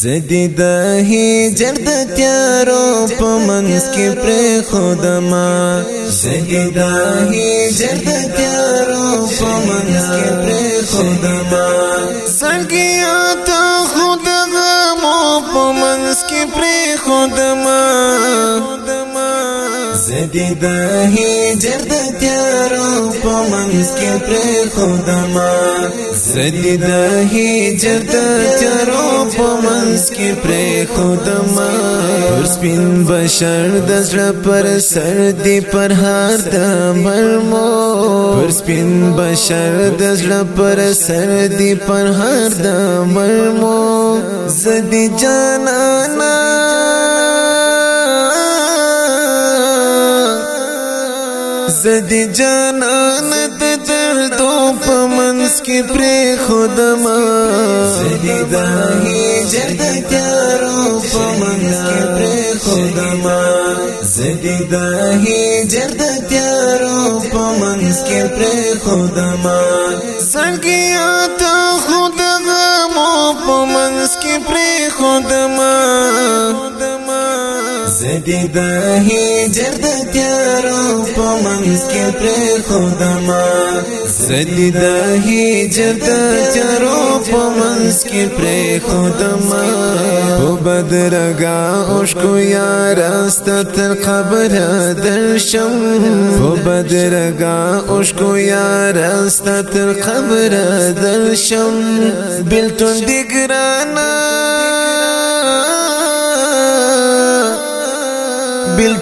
زدی د هجر د تیارو په منس کې پر خدما زدی د هجر د تیارو په منس کې پر خدما سرګیا ته خدما په منس کې پر خدما زدی د هجر د تیارو په منځ کې پر خدما زدی د هجر د تیارو په منځ کې پر خدما پر سپین بشر د زړه پر سر دی پر هر د مرمو پر سپین بشر د زړه پر سر دی پر هر د مرمو زدی جانانا زدی جانان د دردو په منس کې پری خودم زدی د هجر د تیارو په منس کې پری خودم زدی د هجر د تیارو په منس کې پری خودم څنګه ته خود غمو په منس کې پری خودم زدی د هجر د تیارو په منځ کې پر خدام زدی د هجر د تیارو په منځ کې پر خدام په بدرګه اوش کو یار است تر قبر درشم په بدرګه اوش کو یار است تر قبر درشم بلتون دی ګرانا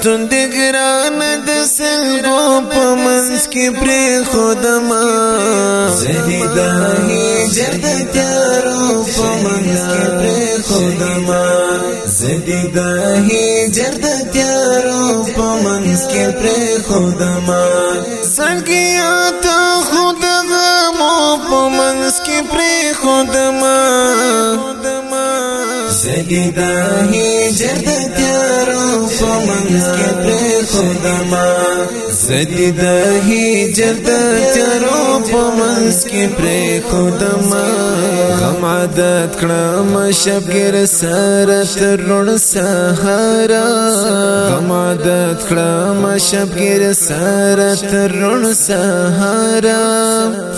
پټون د ګران د سلګو په منس کې پر خدما زهیدا جرد تیارو په منس کې پر خدما زهیدا جرد تیارو په منس کې پر خدما څنګه تا منس کی پری خودم زګدا هی جرد تیارو په منس کی پری خدما زدی د هجر د چرو په منس کې پر خدما غم عادت کړم شبګر سره ترون سهارا غم عادت کړم شبګر سره ترون سهارا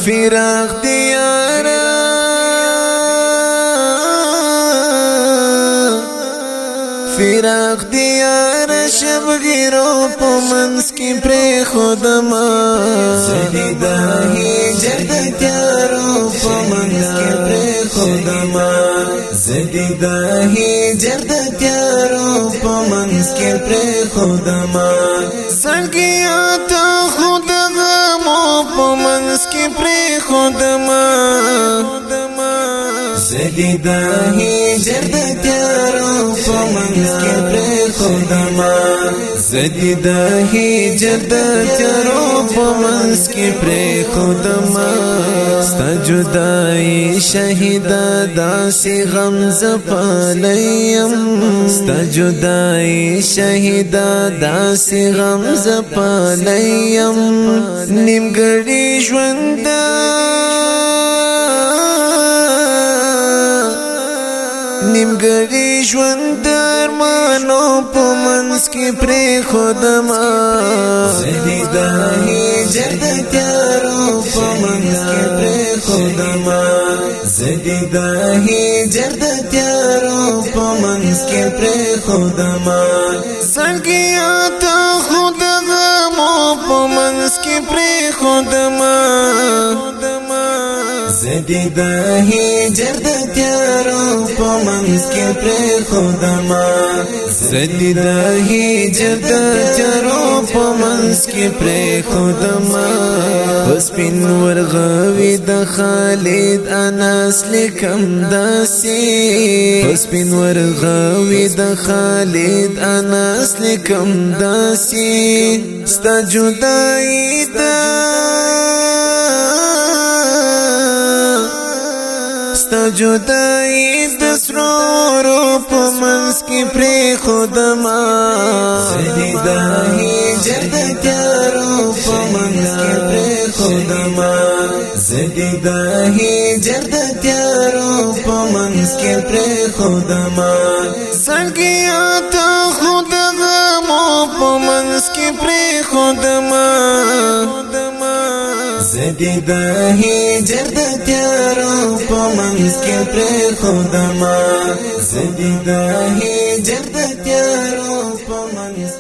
فراق دیارا فراق دیارا غیرو په منس کې پر خودم سړي د هجر د تیارو په منس کې پر خودم زدي د هجر د تیارو په منس کې پر خودم څنګه ته خودم په منس کې پر خودم زدي د هجر د تیارو په منس کې پر خودم زدی دا هی جد تیارو پا منس کی پری خود ما ستا جدائی شہید دا سی غمز پالیم ستا جدائی شہید دا سی غمز پالیم نمگڑی جوندہ نیمګړی ژوند درمانو په منس کې پرې خدام زدي د هجر د تیارو په منس کې پرې خدام زدي د هجر د تیارو په منس کې پرې خدام سرګیا ته خدام په منس کې پرې خدام زدی د هجر د تیارو په منځ کې پر خدام زدی د هجر د تیارو په منځ کې پر خدام پس پین ورغوي د خالد اناس لیکم داسي پس پین ورغوي د خالد اناس لیکم داسي ستا جدائی دا ستا جدائی د سرورو په منس کې پری خدما زری د هجر د تیارو په منس کې پری خدما زری د هجر د تیارو په منس کې پری خدما څنګه ته خدما په منس کې پری خدما زدی د هجر د تیار په منځ کې پر خدما زدی د هجر د تیار په منځ